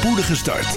spoedige start.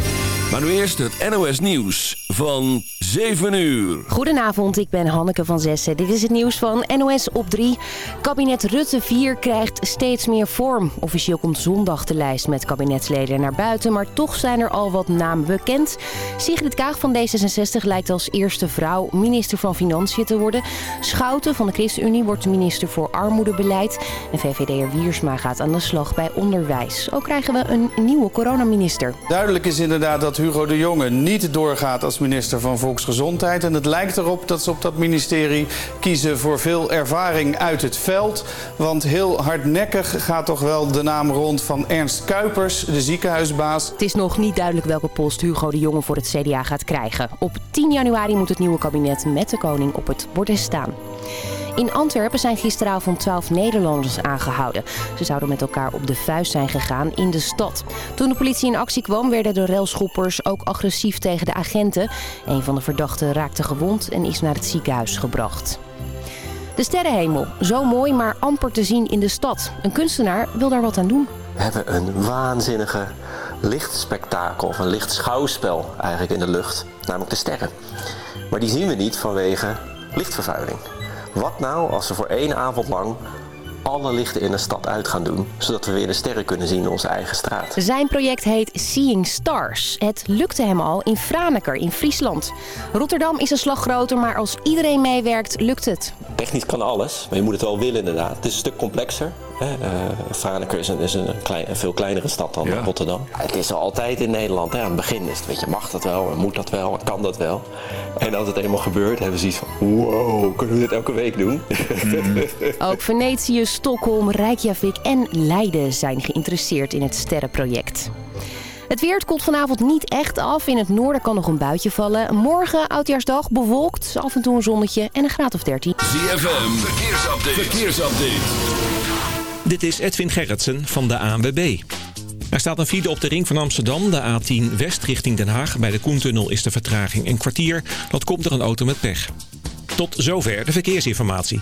Maar nu eerst het NOS Nieuws van 7 uur. Goedenavond, ik ben Hanneke van Zessen. Dit is het nieuws van NOS op 3. Kabinet Rutte 4 krijgt steeds meer vorm. Officieel komt zondag de lijst met kabinetsleden naar buiten... maar toch zijn er al wat namen bekend. Sigrid Kaag van D66 lijkt als eerste vrouw minister van Financiën te worden. Schouten van de ChristenUnie wordt minister voor armoedebeleid. En VVD'er Wiersma gaat aan de slag bij onderwijs. Ook krijgen we een nieuwe coronaminister. Duidelijk is inderdaad dat Hugo de Jonge niet doorgaat als minister van Volksgezondheid. En het lijkt erop dat ze op dat ministerie kiezen voor veel ervaring uit het veld. Want heel hardnekkig gaat toch wel de naam rond van Ernst Kuipers, de ziekenhuisbaas. Het is nog niet duidelijk welke post Hugo de Jonge voor het CDA gaat krijgen. Op 10 januari moet het nieuwe kabinet met de koning op het bordes staan. In Antwerpen zijn gisteravond 12 Nederlanders aangehouden. Ze zouden met elkaar op de vuist zijn gegaan in de stad. Toen de politie in actie kwam werden de railschoppers ook agressief tegen de agenten. Een van de verdachten raakte gewond en is naar het ziekenhuis gebracht. De sterrenhemel. Zo mooi, maar amper te zien in de stad. Een kunstenaar wil daar wat aan doen. We hebben een waanzinnige lichtspektakel of een lichtschouwspel eigenlijk in de lucht. Namelijk de sterren. Maar die zien we niet vanwege lichtvervuiling. Wat nou als we voor één avond lang alle lichten in de stad uit gaan doen, zodat we weer de sterren kunnen zien in onze eigen straat. Zijn project heet Seeing Stars. Het lukte hem al in Franeker in Friesland. Rotterdam is een slag groter, maar als iedereen meewerkt, lukt het. Technisch kan alles, maar je moet het wel willen inderdaad. Het is een stuk complexer. Uh, Franeker is, een, is een, klein, een, veel kleinere stad dan ja. Rotterdam. Het is al altijd in Nederland. Hè? Aan het begin is het, weet je, mag dat wel, moet dat wel, kan dat wel. En als het eenmaal gebeurt, hebben ze iets van, wow, kunnen we dit elke week doen? Mm. Ook Venetië, Stockholm, Reykjavik en Leiden zijn geïnteresseerd in het sterrenproject. Het weer het koelt vanavond niet echt af. In het noorden kan nog een buitje vallen. Morgen, oudjaarsdag, bewolkt, af en toe een zonnetje en een graad of 13. ZFM, verkeersupdate. verkeersupdate. Dit is Edwin Gerritsen van de ANWB. Er staat een file op de ring van Amsterdam, de A10 West richting Den Haag. Bij de Koentunnel is de vertraging een kwartier. Dat komt door een auto met pech. Tot zover de verkeersinformatie.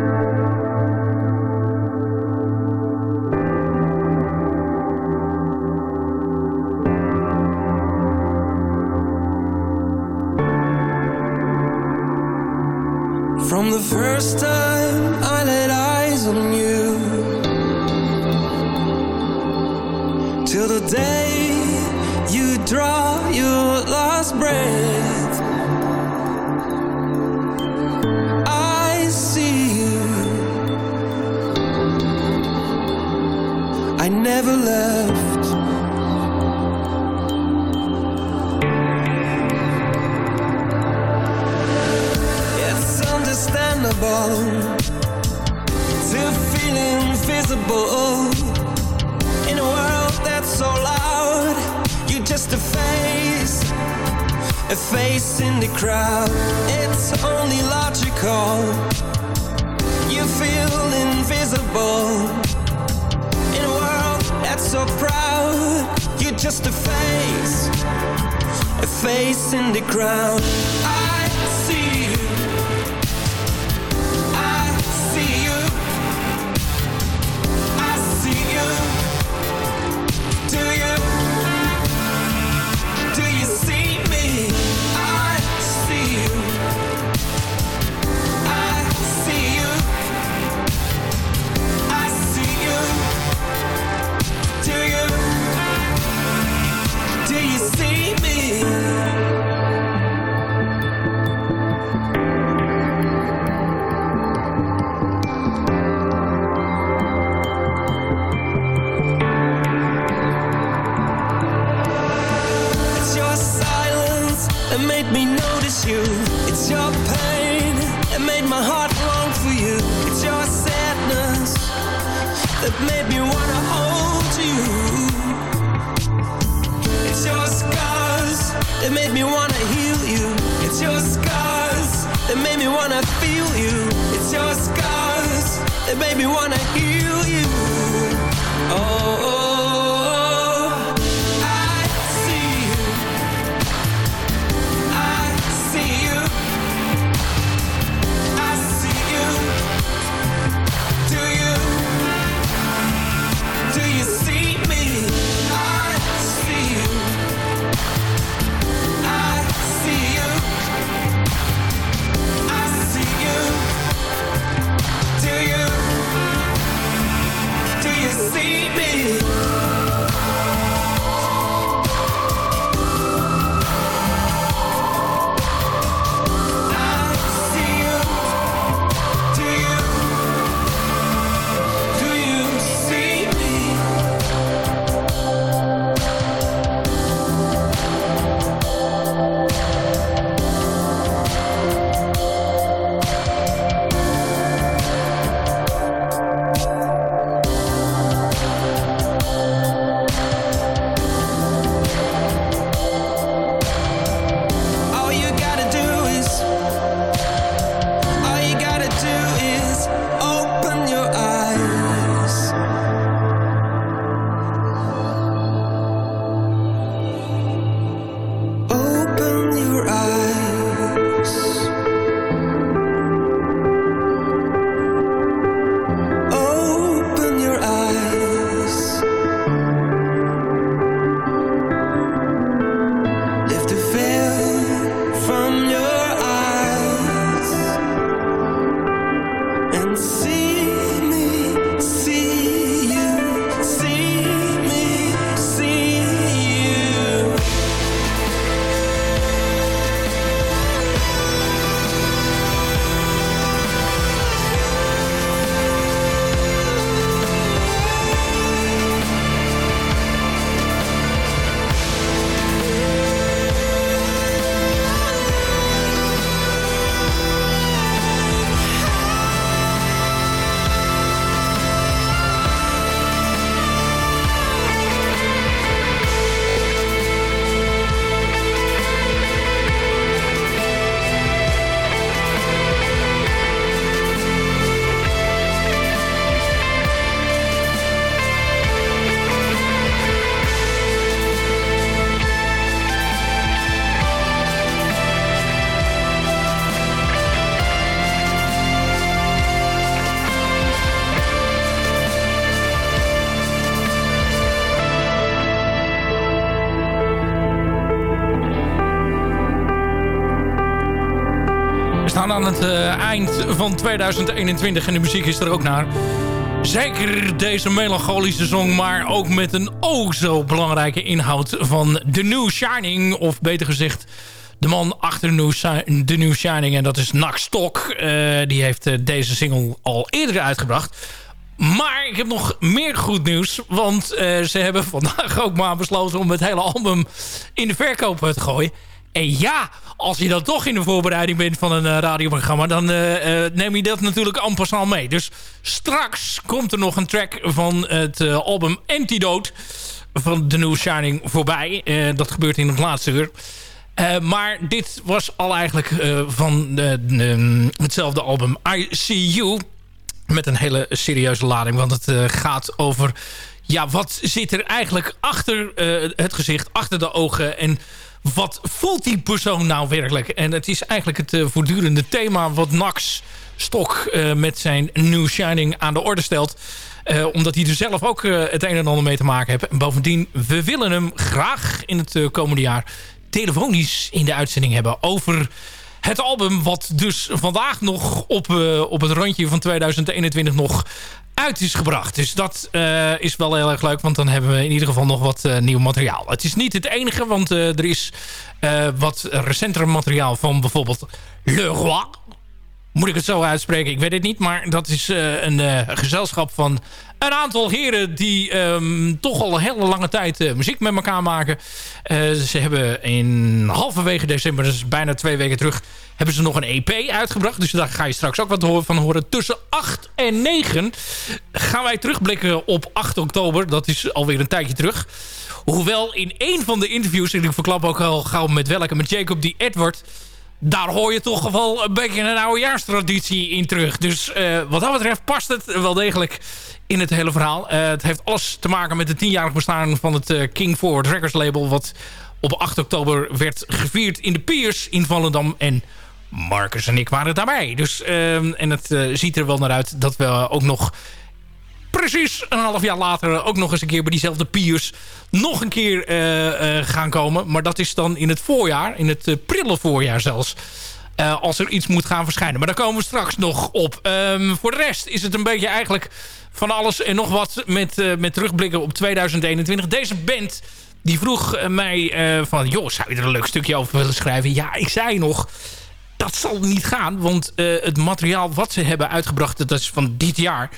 The first time I laid eyes on you. Till the day you draw your last breath in a world that's so loud. You're just a face, a face in the crowd. It's only logical. You feel invisible in a world that's so proud. You're just a face, a face in the crowd. Your pain that made my heart long for you. It's your sadness that made me wanna hold you. It's your scars that made me wanna heal you. It's your scars that made me wanna feel you. It's your scars that made me wanna heal you. Oh, oh. 2021 en de muziek is er ook naar. Zeker deze melancholische song, maar ook met een ook zo belangrijke inhoud van The New Shining. Of beter gezegd, de man achter The New Shining. En dat is Nak Stok. Eh, die heeft eh, deze single al eerder uitgebracht. Maar ik heb nog meer goed nieuws. Want eh, ze hebben vandaag ook maar besloten om het hele album in de verkoop te gooien. En ja, als je dan toch in de voorbereiding bent van een eh, radioprogramma... dan eh, eh, neem je dat natuurlijk en passant mee. Dus straks komt er nog een track van het album Antidote... van The New Shining voorbij. Dat gebeurt in het laatste uur. Maar dit was al eigenlijk van de- hetzelfde album I See You... met een hele serieuze lading. Want het gaat over... ja, wat zit er eigenlijk achter het gezicht, achter de ogen... en wat voelt die persoon nou werkelijk? En het is eigenlijk het eh, voortdurende thema wat Max Stok eh, met zijn New Shining aan de orde stelt. Eh, omdat hij er zelf ook het een en ander mee te maken heeft. En bovendien, we willen hem graag in het komende jaar telefonisch in de uitzending hebben over het album wat dus vandaag nog op, eh, op het randje van 2021 nog uit is gebracht. Dus dat eh, is wel heel erg leuk, want dan hebben we in ieder geval nog wat eh, nieuw materiaal. Het is niet het enige, want er is wat recenter materiaal van bijvoorbeeld Le Roi. Moet ik het zo uitspreken? Ik weet het niet. Maar dat is eh, een eh, gezelschap van een aantal heren... die ehm, toch al een hele lange tijd eh, muziek met elkaar maken. Ze hebben in halverwege december, dus bijna twee weken terug... hebben ze nog een EP uitgebracht. Dus daar ga je straks ook wat van horen. Tussen 8 en 9 gaan wij terugblikken op 8 oktober. Dat is alweer een tijdje terug. Hoewel in een van de interviews... en ik verklap ook al gauw met welke... met Jacob die Edward daar hoor je toch wel een beetje een oudejaarstraditie in terug. Dus eh, wat dat betreft past het wel degelijk in het hele verhaal. Eh, het heeft alles te maken met het tienjarig bestaan van het eh, King Forward Records label... wat op 8 oktober werd gevierd in de Piers in Volendam. En Marcus en ik waren daarbij. Dus, ehm, en het ziet er wel naar uit dat we ook nog precies een half jaar later ook nog eens een keer bij diezelfde Piers nog een keer eh, eh, gaan komen. Maar dat is dan in het voorjaar, in het eh, prille voorjaar zelfs. als er iets moet gaan verschijnen. Maar daar komen we straks nog op. Ehm, voor de rest is het een beetje eigenlijk van alles en nog wat met, met terugblikken op 2021. Deze band die vroeg mij van... joh, zou je er een leuk stukje over willen schrijven? Ja, ik zei nog dat zal niet gaan. Want het materiaal wat ze hebben uitgebracht, dat is van dit jaar.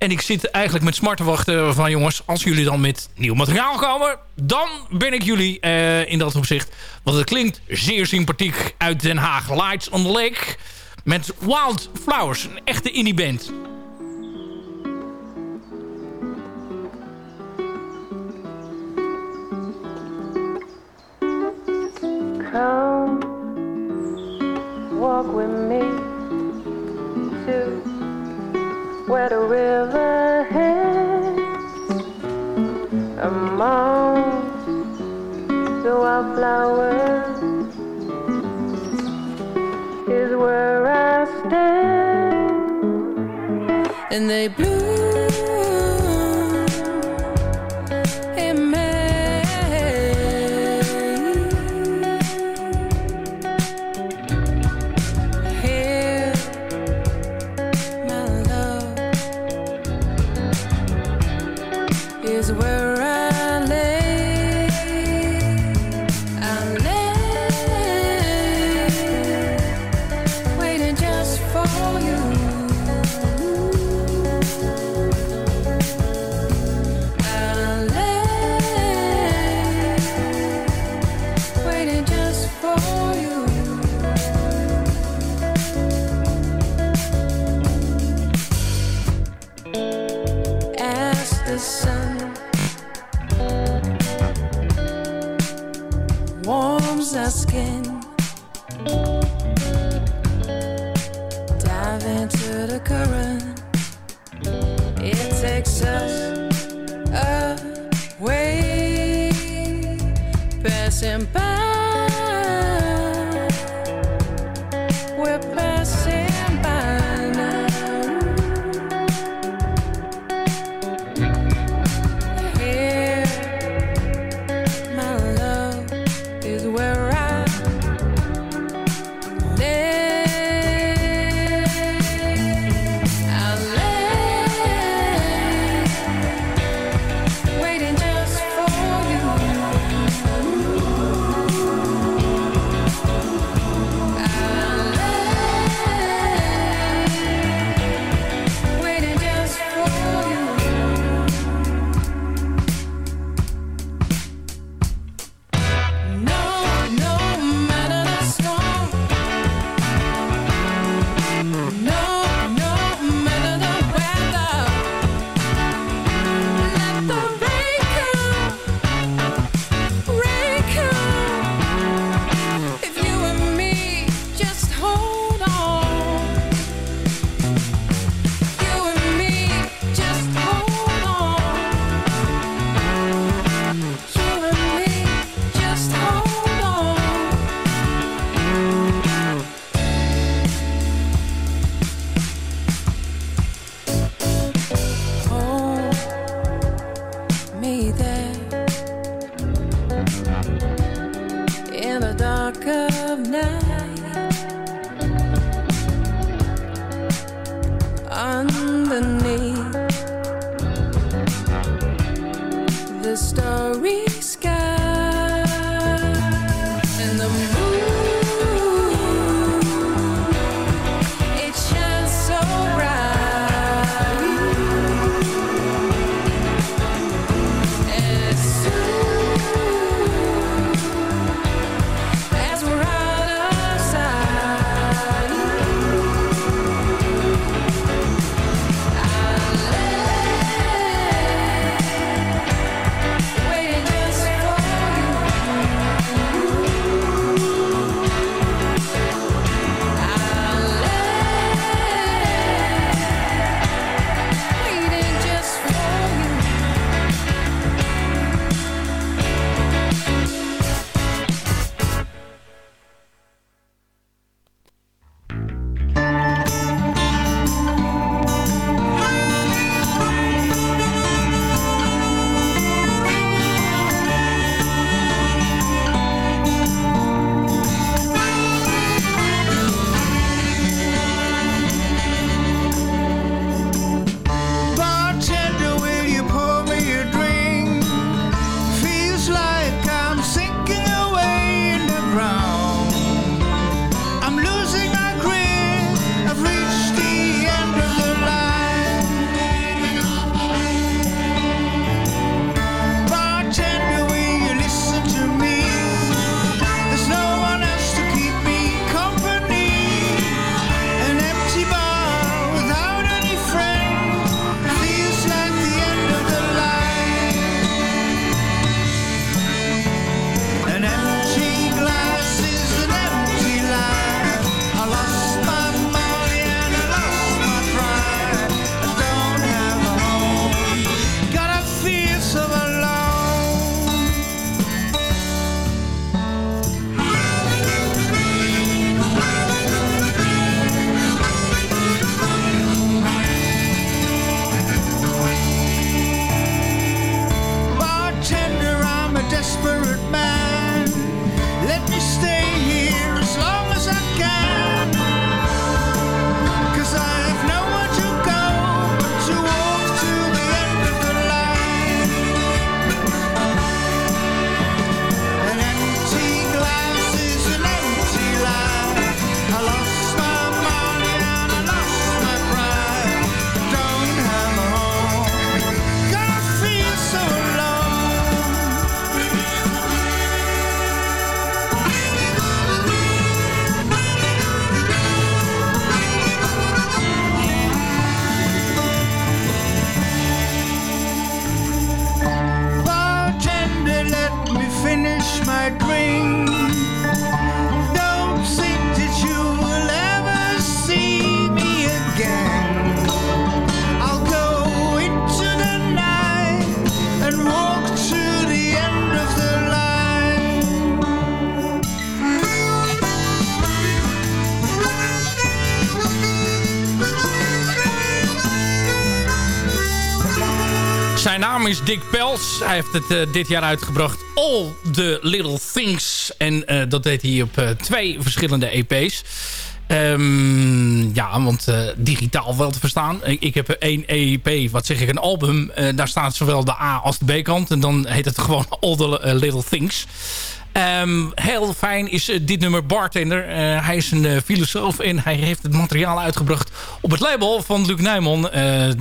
En ik zit eigenlijk met smart te wachten van jongens... als jullie dan met nieuw materiaal komen... dan ben ik jullie eh, in dat opzicht. Want het klinkt zeer sympathiek uit Den Haag. Lights on the Lake met Wild Flowers. Een echte indie band. Come walk with me where the river heads among the wildflowers is where I stand. And they bloom me there is Dick Pels. Hij heeft het eh, dit jaar uitgebracht. All the Little Things. En eh, dat deed hij op eh, twee verschillende EP's. Ehm, ja, want digitaal wel te verstaan. Ik, heb één EP, wat zeg ik, een album. Daar staat zowel de A als de B-kant. En dan heet het gewoon All the Little Things. Ehm, heel fijn is eh, dit nummer Bartender. Eh, hij is een eh, filosoof en hij heeft het materiaal uitgebracht op het label van Luc Nijman,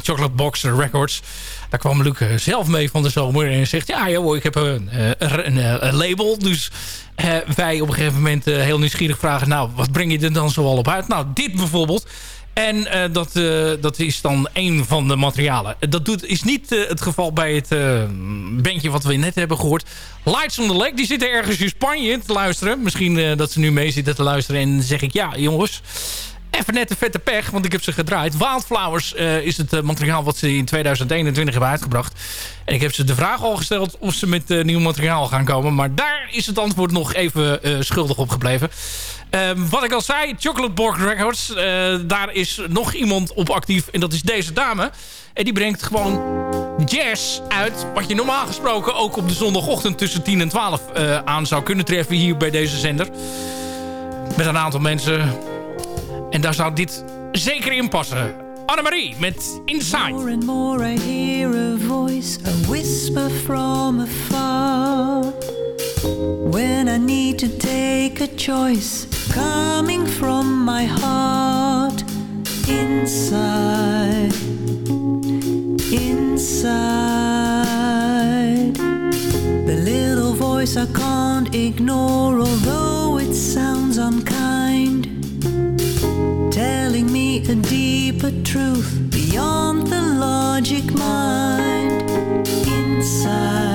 Chocolate Box Records. Daar kwam Luc zelf mee van de zomer en zegt, ja joh, ik heb een, een, label. Dus wij op een gegeven moment heel nieuwsgierig vragen, nou, wat breng je er dan zoal op uit? Nou, dit bijvoorbeeld. En eh, dat, eh, dat is dan een van de materialen. Dat doet, is niet eh, het geval bij het bandje wat we net hebben gehoord. Lights on the Lake, die zitten ergens in Spanje te luisteren. Misschien dat ze nu mee zitten te luisteren. En zeg ik, ja jongens, even net een vette pech, want ik heb ze gedraaid. Wildflowers eh, is het eh, materiaal wat ze in 2021 hebben uitgebracht. En ik heb ze de vraag al gesteld of ze met eh, nieuw materiaal gaan komen. Maar daar is het antwoord nog even schuldig op gebleven. Ehm, wat ik al zei, Chocolate Borg Records. daar is nog iemand op actief en dat is deze dame. En die brengt gewoon jazz uit. Wat je normaal gesproken ook op de zondagochtend tussen 10 en 12 eh, aan zou kunnen treffen hier bij deze zender. Met een aantal mensen. En daar zou dit zeker in passen. Annemarie met Inside. More and more I hear a voice, a whisper from afar. When I need to take a choice, coming from my heart. Inside, inside. The little voice I can't ignore, although it sounds unkind a deeper truth beyond the logic mind. Inside,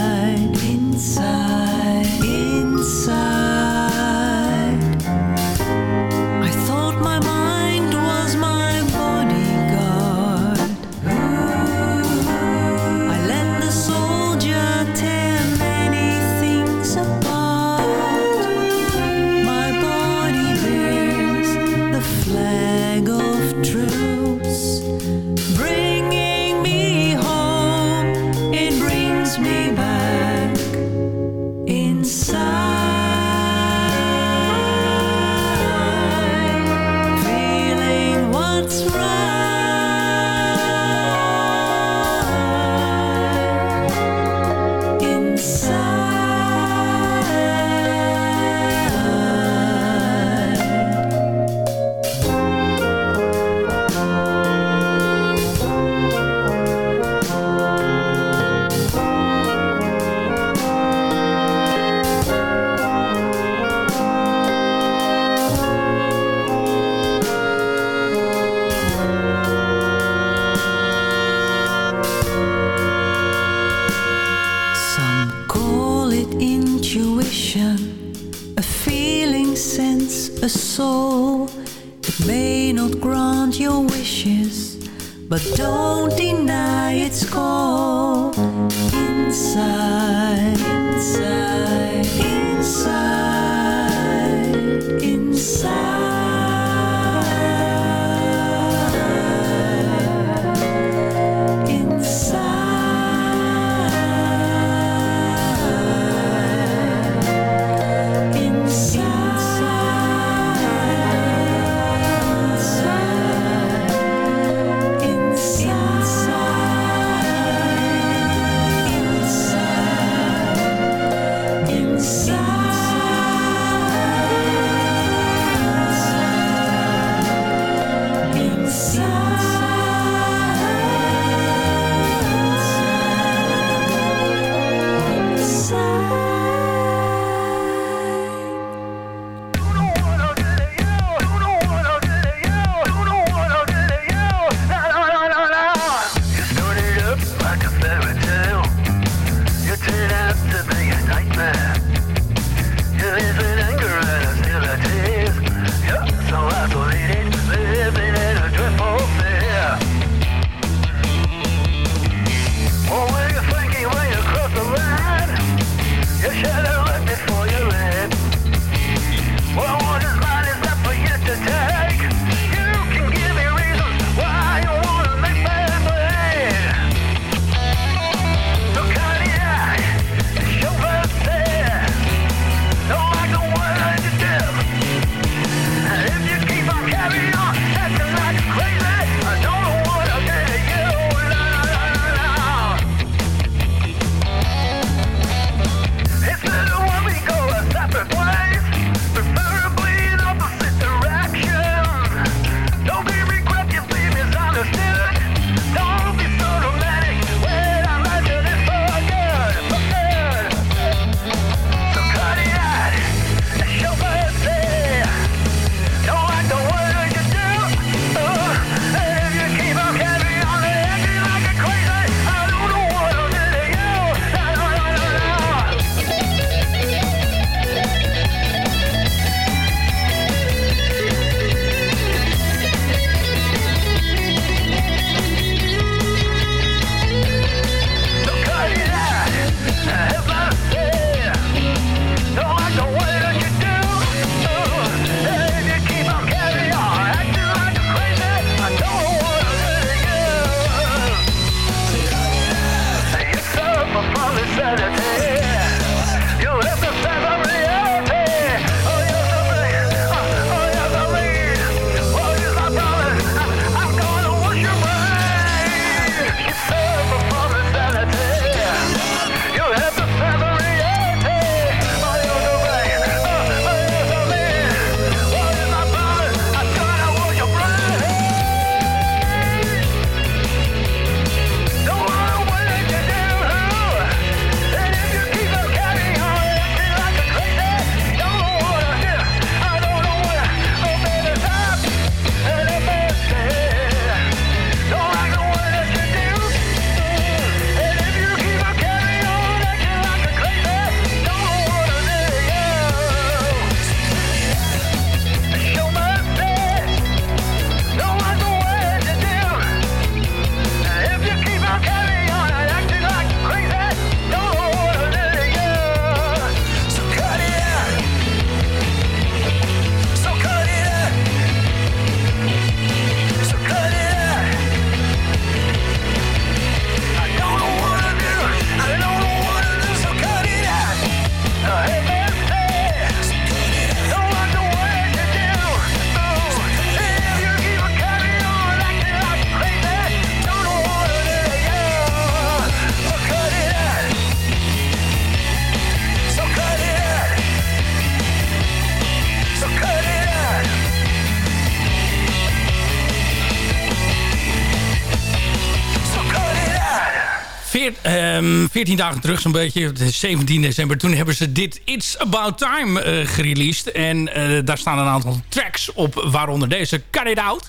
14 dagen terug zo'n beetje, het is 17 december... toen hebben ze dit It's About Time eh gereleased. En eh, daar staan een aantal tracks op, waaronder deze Cut It Out...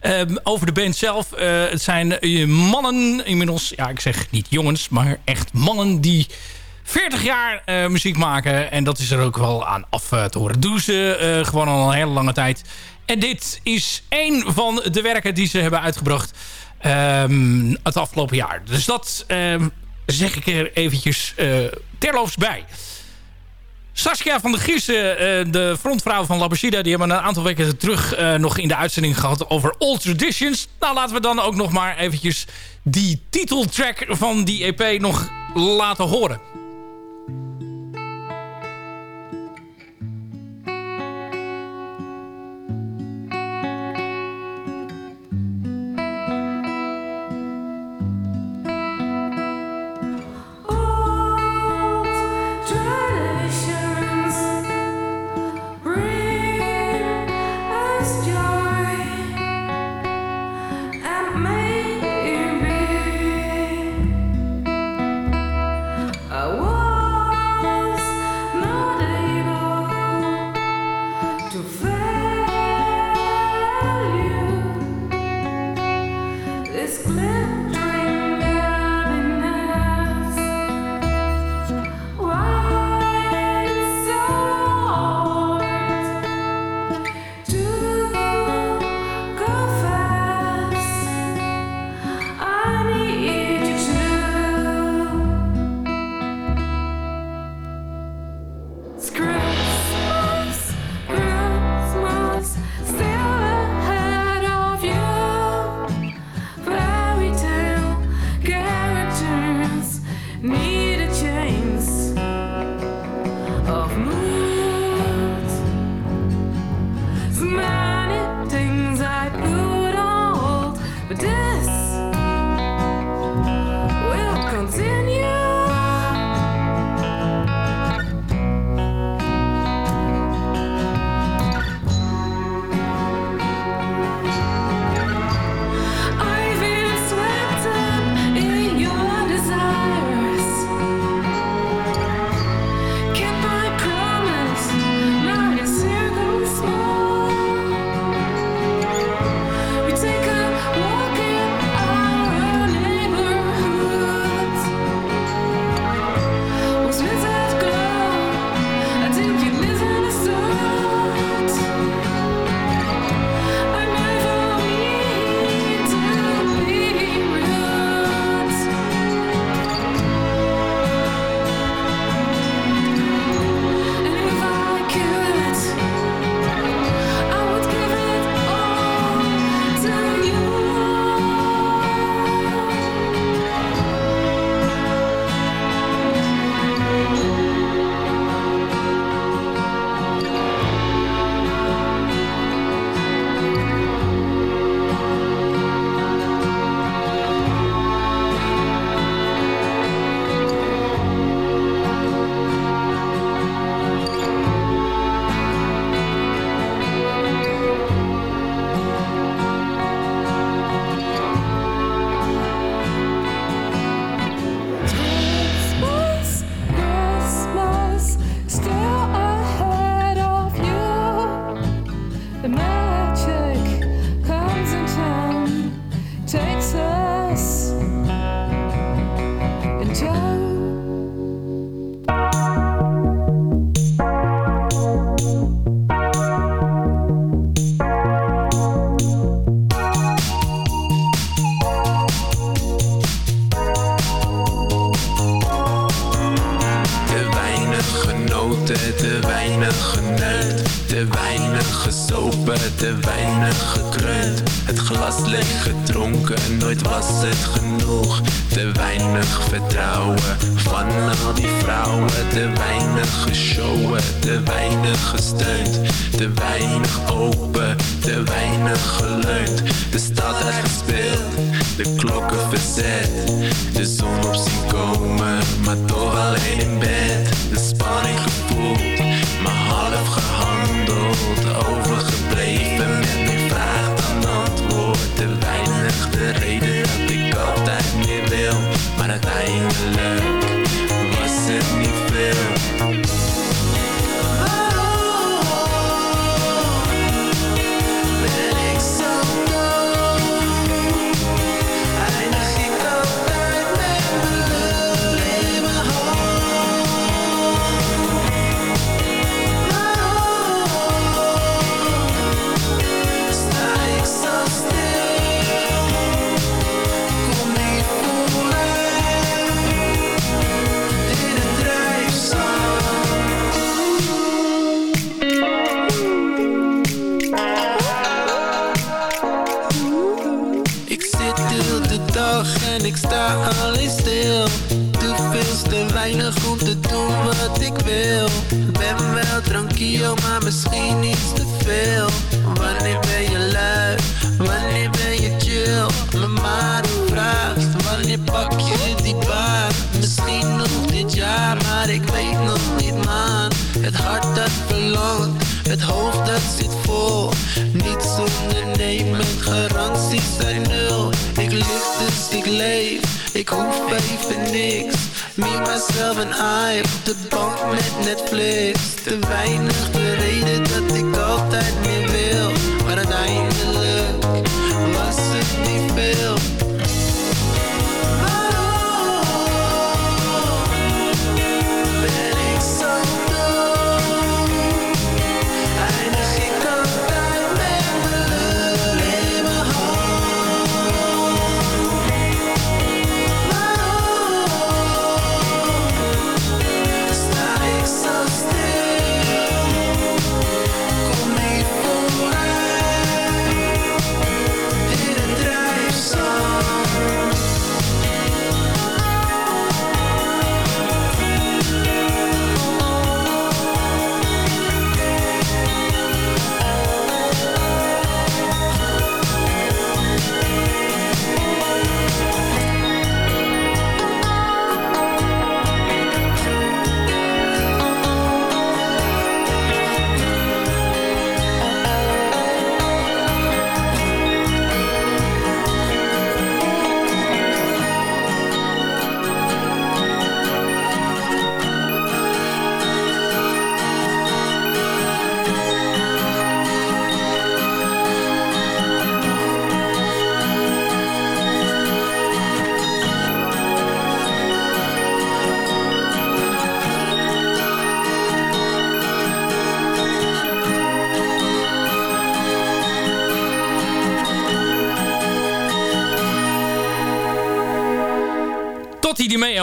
Ehm, over de band zelf. eh, het zijn mannen inmiddels. Ja, ik zeg niet jongens, maar echt mannen die 40 jaar muziek maken. En dat is er ook wel aan af te horen. Doen ze gewoon al een hele lange tijd. En dit is één van de werken die ze hebben uitgebracht ehm, het afgelopen jaar. Dus dat ehm, zeg ik er eventjes eh, terloops bij. Saskia van der Giezen, eh, de frontvrouw van Labashida... die hebben een aantal weken terug eh, nog in de uitzending gehad over Old Traditions. Nou, laten we dan ook nog maar eventjes die titeltrack van die EP nog laten horen.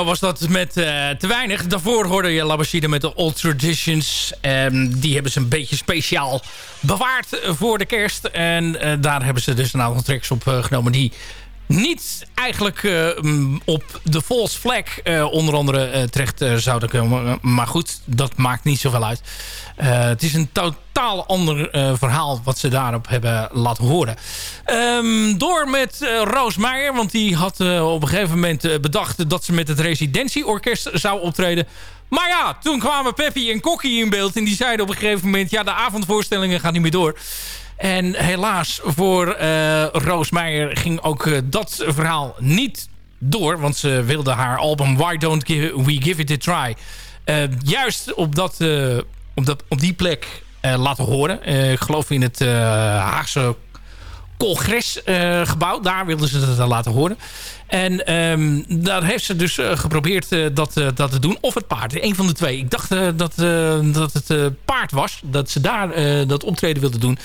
Was dat met eh, te weinig. Daarvoor hoorde je Labashide met de Old Traditions. Ehm, die hebben ze een beetje speciaal bewaard voor de kerst. En eh, daar hebben ze dus een aantal tracks op eh, genomen die niet eigenlijk eh, op de false flag eh, onder andere eh, terecht zouden komen. Maar goed, dat maakt niet zoveel uit. Het is een totaal ander verhaal wat ze daarop hebben laten horen. Ehm, door met Roos Meijer, want die had op een gegeven moment bedacht... dat ze met het residentieorkest zou optreden... Maar ja, toen kwamen Peppy en Kokkie in beeld. En die zeiden op een gegeven moment... ja, de avondvoorstellingen gaan niet meer door. En helaas voor eh Roos Meijer ging ook eh, dat verhaal niet door. Want ze wilde haar album Why Don't We Give It A Try... eh, juist op, dat, op, dat, op die plek laten horen. Ik geloof in het Haagse congresgebouw. Daar wilden ze het laten horen. En ehm, daar heeft ze dus eh, geprobeerd eh, dat, eh, dat te doen. Of het paard, een van de twee. Ik dacht dat, dat het paard was. Dat ze daar dat optreden wilde doen.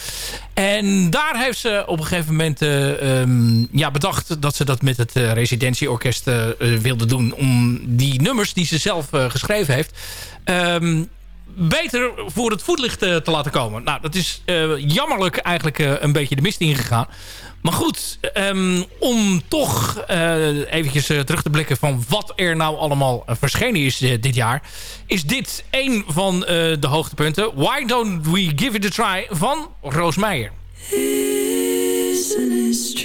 En daar heeft ze op een gegeven moment eh, ehm, ja, bedacht... dat ze dat met het residentieorkest wilde doen. Om die nummers die ze zelf geschreven heeft... ehm, beter voor het voetlicht eh, te laten komen. Nou, dat is eh, jammerlijk eigenlijk eh, een beetje de mist ingegaan. Maar goed, ehm, om toch eh eventjes terug te blikken van wat er nou allemaal verschenen is dit jaar. Is dit een van de hoogtepunten. Why Don't We Give It A Try van Roos Meijer. Isn't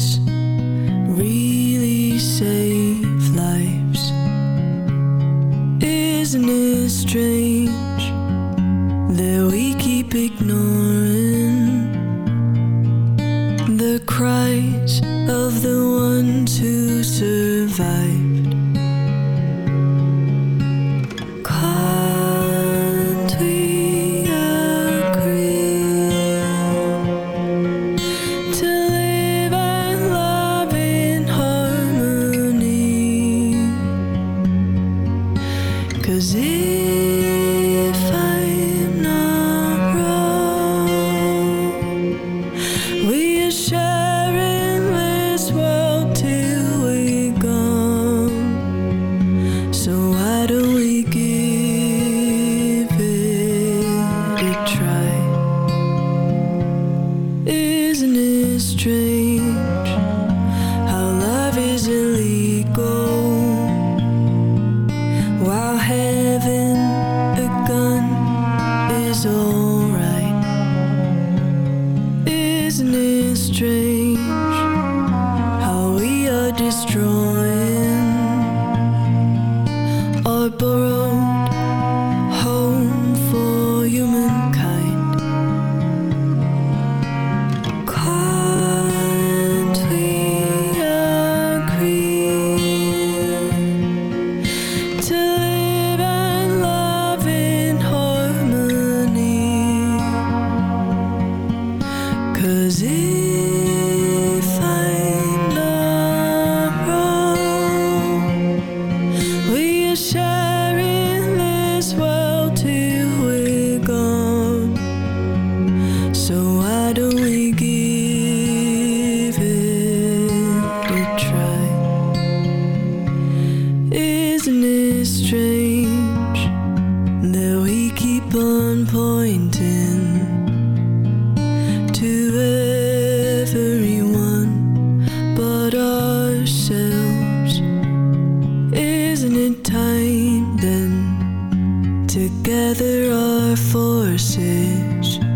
Isn't it our forces?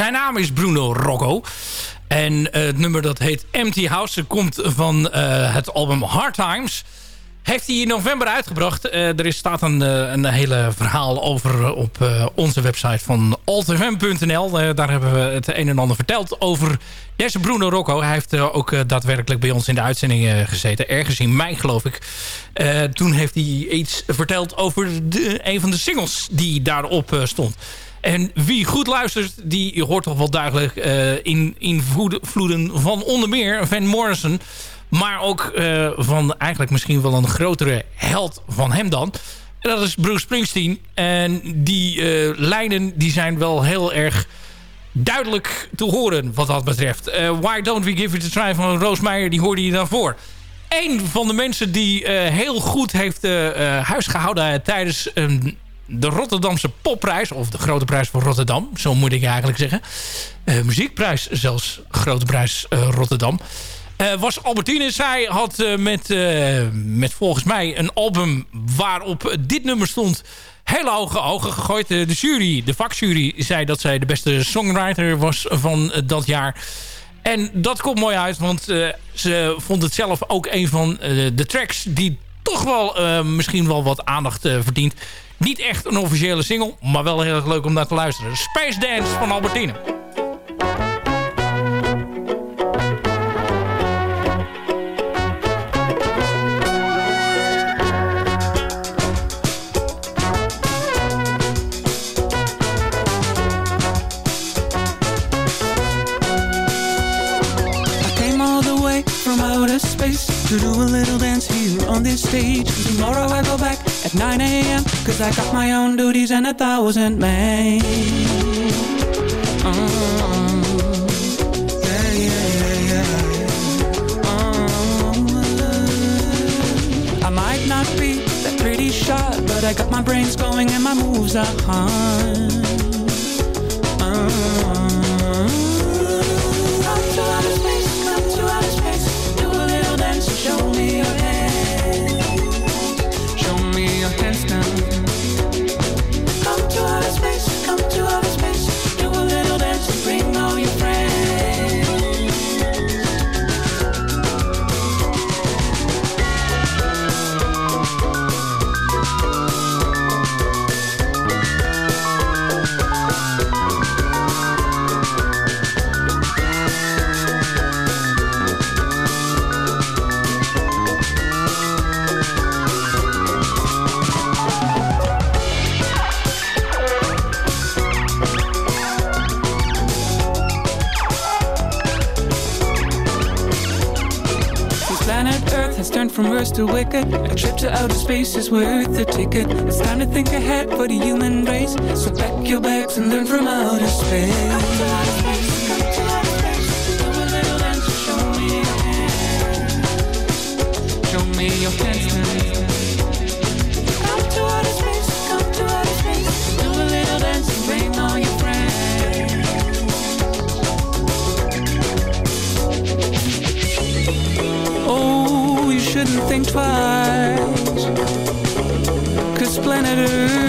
Zijn naam is Bruno Rocco. En eh, het nummer dat heet Empty House. komt van eh, het album Hard Times. Heeft hij in november uitgebracht. Eh, er staat een, een hele verhaal over op onze website van altfm.nl. Daar hebben we het een en ander verteld over deze Bruno Rocco. Hij heeft ook daadwerkelijk bij ons in de uitzending gezeten. Ergens in mei geloof ik. Toen heeft hij iets verteld over een van de singles die daarop stond. En wie goed luistert, die hoort toch wel duidelijk eh, in invloeden van onder meer Van Morrison. Maar ook eh, van eigenlijk misschien wel een grotere held van hem dan. En dat is Bruce Springsteen. En die eh, lijnen die zijn wel heel erg duidelijk te horen wat dat betreft. Why Don't We Give It a Try van Roos Meijer, die hoorde je daarvoor. Een van de mensen die heel goed heeft eh, huisgehouden tijdens ehm, de Rotterdamse popprijs... of de Grote Prijs van Rotterdam, zo moet ik eigenlijk zeggen. Eh, muziekprijs zelfs, Grote Prijs eh, Rotterdam. Eh, was Albertine. Zij had met, met volgens mij een album waarop dit nummer stond... hele hoge ogen gegooid. De jury, de vakjury, zei dat zij de beste songwriter was van dat jaar... En dat komt mooi uit, want ze vond het zelf ook een van de tracks... die toch wel misschien wel wat aandacht verdient. Niet echt een officiële single, maar wel heel erg leuk om naar te luisteren. Space Dance van Albertine. To do a little dance here on this stage. Tomorrow I go back at 9 a.m. Cause I got my own duties and a thousand men. Uh, uh, yeah, yeah. Oh, I might not be that pretty shot, but I got my brains going and my moves are hard. Come from worse to wicked, a trip to outer space is worth the ticket. It's time to think ahead for the human race. So pack your bags and learn from outer space. Show me your hands think twice. Cause planet Earth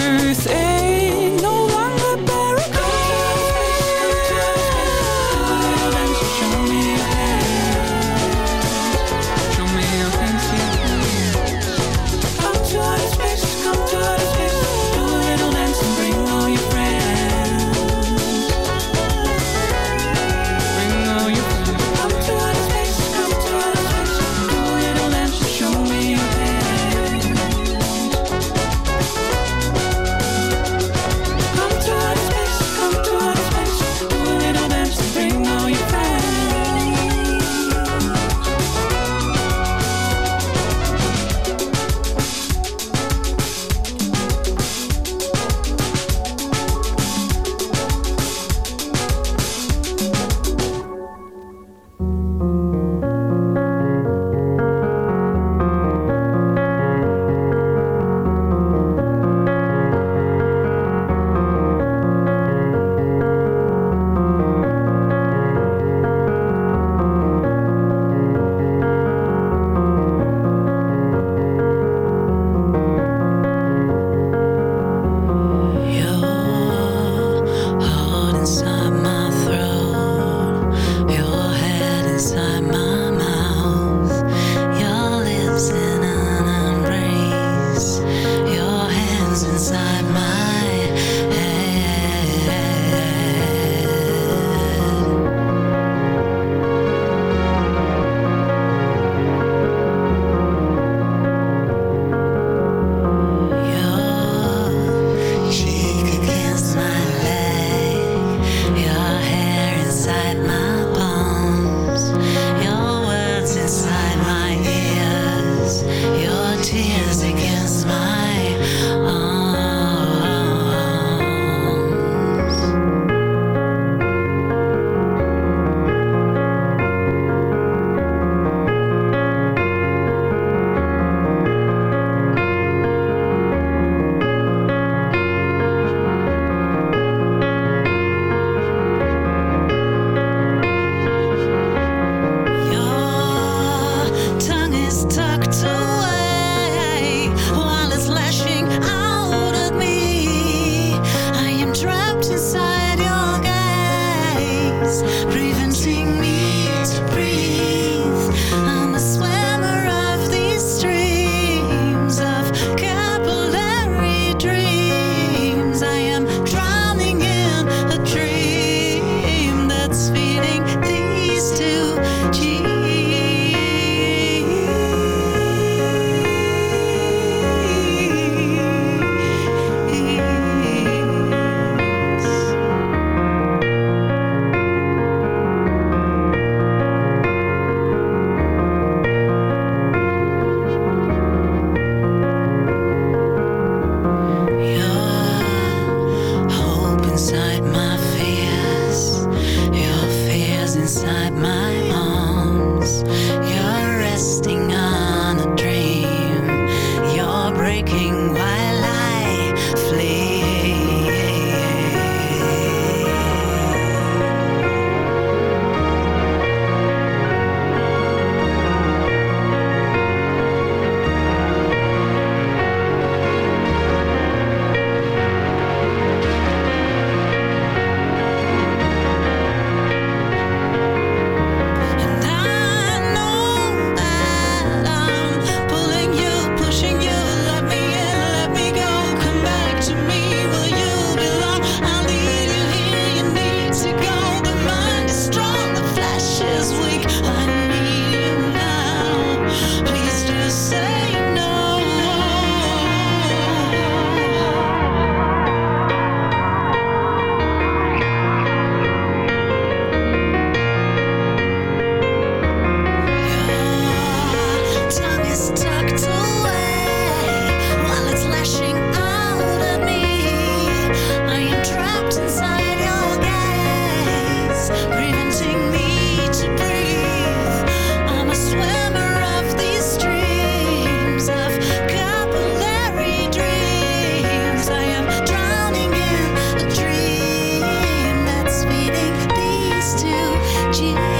Een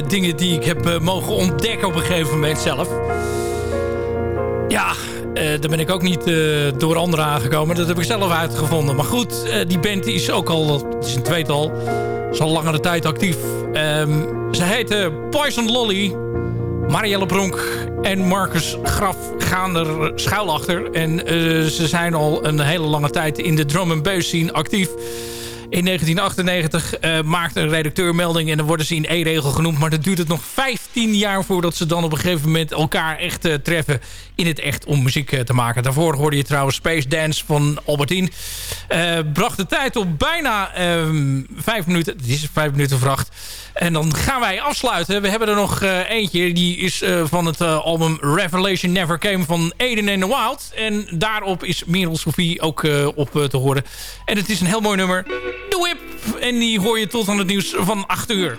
dingen die ik heb eh, mogen ontdekken op een gegeven moment zelf. Ja, eh, daar ben ik ook niet eh, door anderen aangekomen. Dat heb ik zelf uitgevonden. Maar goed, eh, die band is ook al, het is een tweetal, is al langere tijd actief. Ehm, ze heten Poison Lolly. Marielle Bronk en Marcus Graf gaan er schuil achter. En eh, ze zijn al een hele lange tijd in de drum and bass scene actief. In 1998 eh, maakt een redacteur melding en dan worden ze in E-regel genoemd. Maar dan duurt het nog 15 jaar voordat ze dan op een gegeven moment elkaar echt eh, treffen in het echt om muziek eh, te maken. Daarvoor hoorde je trouwens Space Dance van Albertine. Eh, bracht de tijd op bijna ehm, vijf minuten. Het is vijf minuten vracht. En dan gaan wij afsluiten. We hebben er nog eentje. Die is van het album Revelation Never Came van Aiden and the Wild. En daarop is Merel Sophie ook op te horen. En het is een heel mooi nummer. The Whip. En die hoor je tot aan het nieuws van 8 uur.